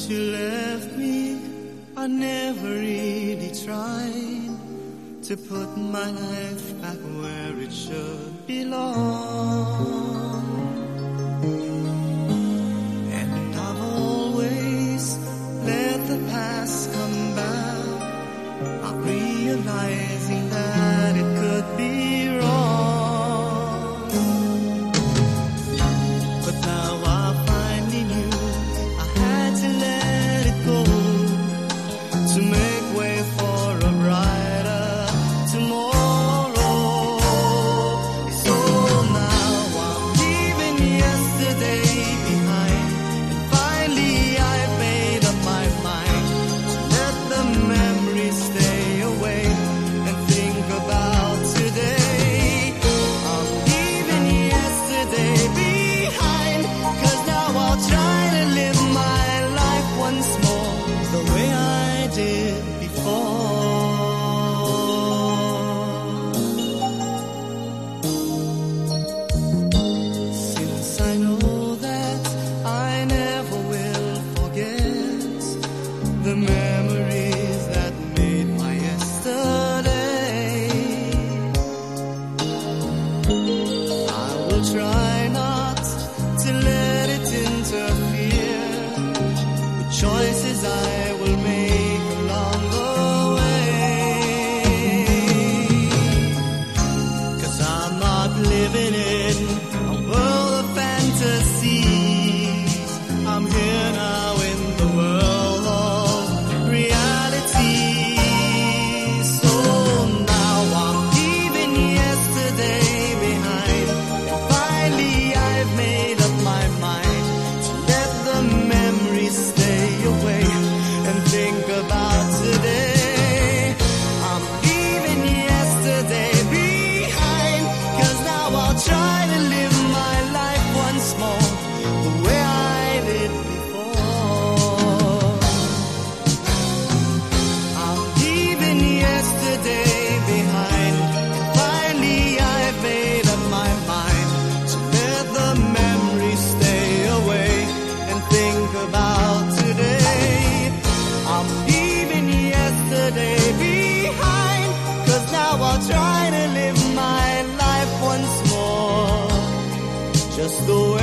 Since you left me, I never really tried to put my life back where it should belong. the memories that made my yesterday. I will try not to let it interfere with choices I will make along the I'm not living in a world of fantasy. just